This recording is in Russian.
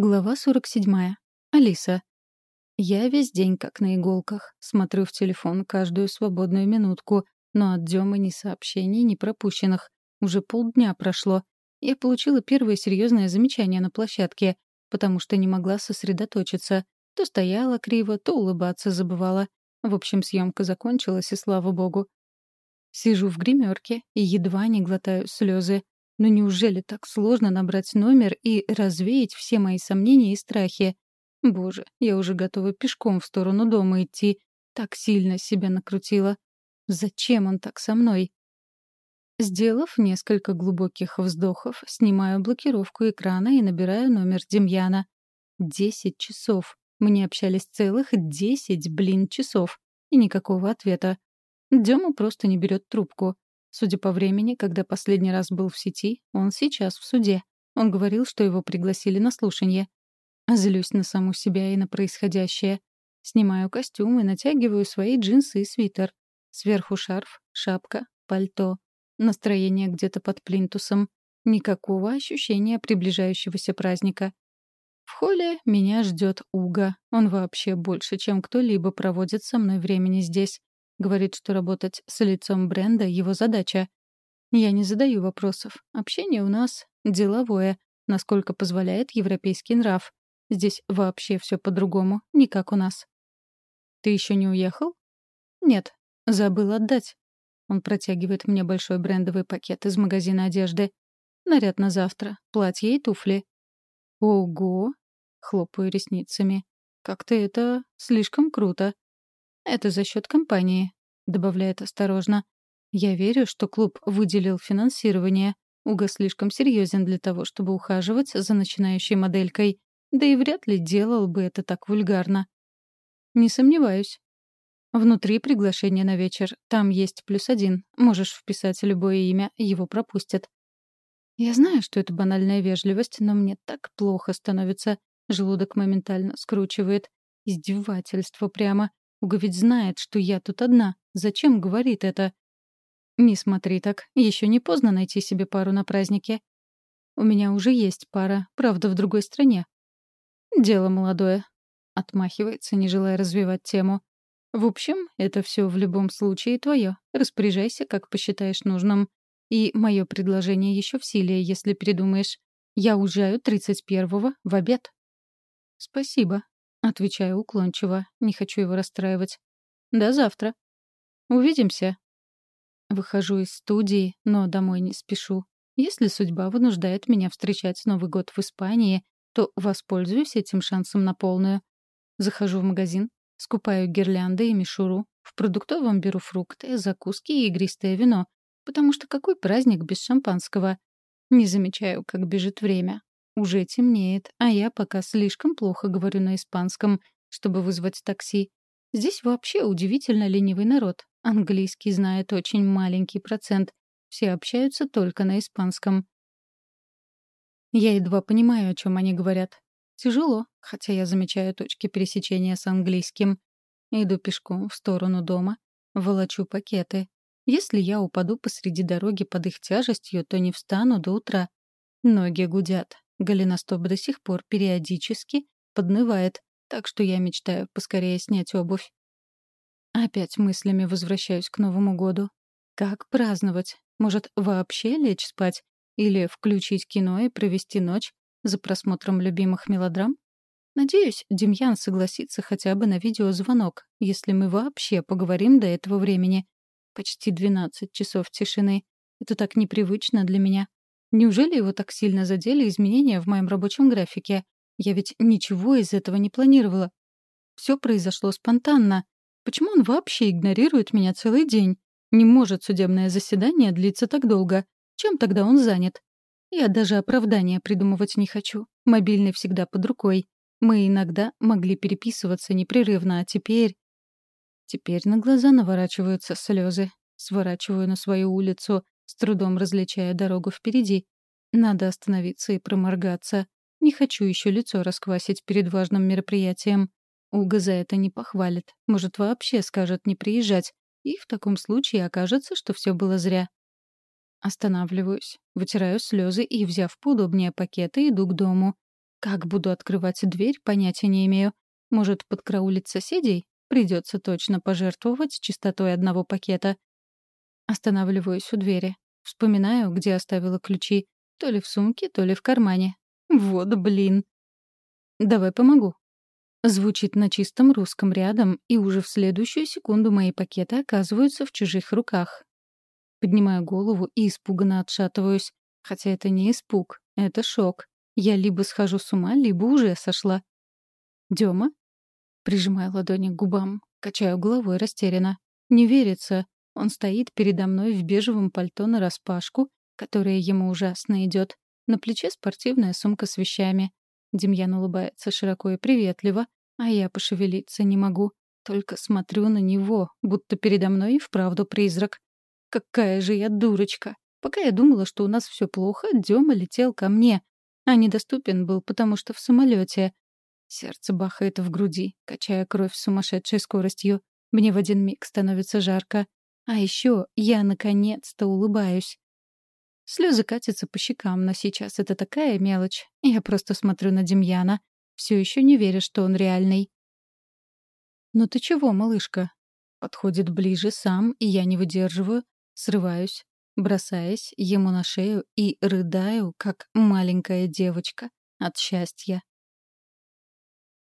Глава 47. Алиса. Я весь день как на иголках. Смотрю в телефон каждую свободную минутку, но от Демы ни сообщений, ни пропущенных. Уже полдня прошло. Я получила первое серьезное замечание на площадке, потому что не могла сосредоточиться. То стояла криво, то улыбаться забывала. В общем, съемка закончилась, и слава богу. Сижу в гримерке и едва не глотаю слезы. Но неужели так сложно набрать номер и развеять все мои сомнения и страхи? Боже, я уже готова пешком в сторону дома идти. Так сильно себя накрутила. Зачем он так со мной? Сделав несколько глубоких вздохов, снимаю блокировку экрана и набираю номер Демьяна. Десять часов. Мы не общались целых десять, блин, часов. И никакого ответа. Дема просто не берет трубку. Судя по времени, когда последний раз был в сети, он сейчас в суде. Он говорил, что его пригласили на слушание. Злюсь на саму себя и на происходящее. Снимаю костюм и натягиваю свои джинсы и свитер. Сверху шарф, шапка, пальто. Настроение где-то под плинтусом. Никакого ощущения приближающегося праздника. В холле меня ждет Уга. Он вообще больше, чем кто-либо проводит со мной времени здесь. Говорит, что работать с лицом бренда — его задача. Я не задаю вопросов. Общение у нас деловое, насколько позволяет европейский нрав. Здесь вообще все по-другому, не как у нас. «Ты еще не уехал?» «Нет, забыл отдать». Он протягивает мне большой брендовый пакет из магазина одежды. Наряд на завтра, платье и туфли. «Ого!» — хлопаю ресницами. «Как-то это слишком круто. Это за счет компании, добавляет осторожно. Я верю, что клуб выделил финансирование. Уга слишком серьезен для того, чтобы ухаживать за начинающей моделькой. Да и вряд ли делал бы это так вульгарно. Не сомневаюсь. Внутри приглашение на вечер. Там есть плюс один. Можешь вписать любое имя, его пропустят. Я знаю, что это банальная вежливость, но мне так плохо становится. Желудок моментально скручивает. Издевательство прямо. Уга ведь знает, что я тут одна. Зачем говорит это? Не смотри так. Еще не поздно найти себе пару на празднике. У меня уже есть пара, правда, в другой стране. Дело молодое. Отмахивается, не желая развивать тему. В общем, это все в любом случае твое. Распоряжайся, как посчитаешь нужным. И мое предложение еще в силе, если передумаешь. Я уезжаю 31-го в обед. Спасибо, Отвечаю уклончиво, не хочу его расстраивать. До завтра. Увидимся. Выхожу из студии, но домой не спешу. Если судьба вынуждает меня встречать Новый год в Испании, то воспользуюсь этим шансом на полную. Захожу в магазин, скупаю гирлянды и мишуру, в продуктовом беру фрукты, закуски и игристое вино, потому что какой праздник без шампанского? Не замечаю, как бежит время. Уже темнеет, а я пока слишком плохо говорю на испанском, чтобы вызвать такси. Здесь вообще удивительно ленивый народ. Английский знает очень маленький процент. Все общаются только на испанском. Я едва понимаю, о чем они говорят. Тяжело, хотя я замечаю точки пересечения с английским. Иду пешком в сторону дома, волочу пакеты. Если я упаду посреди дороги под их тяжестью, то не встану до утра. Ноги гудят, Голеностоп до сих пор периодически поднывает, так что я мечтаю поскорее снять обувь. Опять мыслями возвращаюсь к Новому году. Как праздновать? Может, вообще лечь спать? Или включить кино и провести ночь за просмотром любимых мелодрам? Надеюсь, Демьян согласится хотя бы на видеозвонок, если мы вообще поговорим до этого времени. Почти 12 часов тишины. Это так непривычно для меня. Неужели его так сильно задели изменения в моем рабочем графике? Я ведь ничего из этого не планировала. Все произошло спонтанно. Почему он вообще игнорирует меня целый день? Не может судебное заседание длиться так долго. Чем тогда он занят? Я даже оправдания придумывать не хочу. Мобильный всегда под рукой. Мы иногда могли переписываться непрерывно, а теперь... Теперь на глаза наворачиваются слезы. Сворачиваю на свою улицу, с трудом различая дорогу впереди. Надо остановиться и проморгаться. Не хочу еще лицо расквасить перед важным мероприятием. Уга за это не похвалит. Может, вообще скажет не приезжать. И в таком случае окажется, что все было зря. Останавливаюсь, вытираю слезы и, взяв поудобнее пакеты, иду к дому. Как буду открывать дверь, понятия не имею. Может, подкраулить соседей? Придется точно пожертвовать чистотой одного пакета. Останавливаюсь у двери. Вспоминаю, где оставила ключи. То ли в сумке, то ли в кармане. Вот блин. «Давай помогу». Звучит на чистом русском рядом, и уже в следующую секунду мои пакеты оказываются в чужих руках. Поднимаю голову и испуганно отшатываюсь. Хотя это не испуг, это шок. Я либо схожу с ума, либо уже сошла. «Дема?» Прижимаю ладони к губам, качаю головой растерянно. Не верится. Он стоит передо мной в бежевом пальто нараспашку, которое ему ужасно идет. На плече спортивная сумка с вещами. Демьян улыбается широко и приветливо, а я пошевелиться не могу. Только смотрю на него, будто передо мной и вправду призрак. Какая же я дурочка! Пока я думала, что у нас все плохо, Дема летел ко мне, а недоступен был, потому что в самолете. Сердце бахает в груди, качая кровь с сумасшедшей скоростью. Мне в один миг становится жарко. А еще я наконец-то улыбаюсь. Слезы катятся по щекам, но сейчас это такая мелочь. Я просто смотрю на Демьяна, все еще не веря, что он реальный. «Ну ты чего, малышка?» Подходит ближе сам, и я не выдерживаю, срываюсь, бросаясь ему на шею и рыдаю, как маленькая девочка от счастья.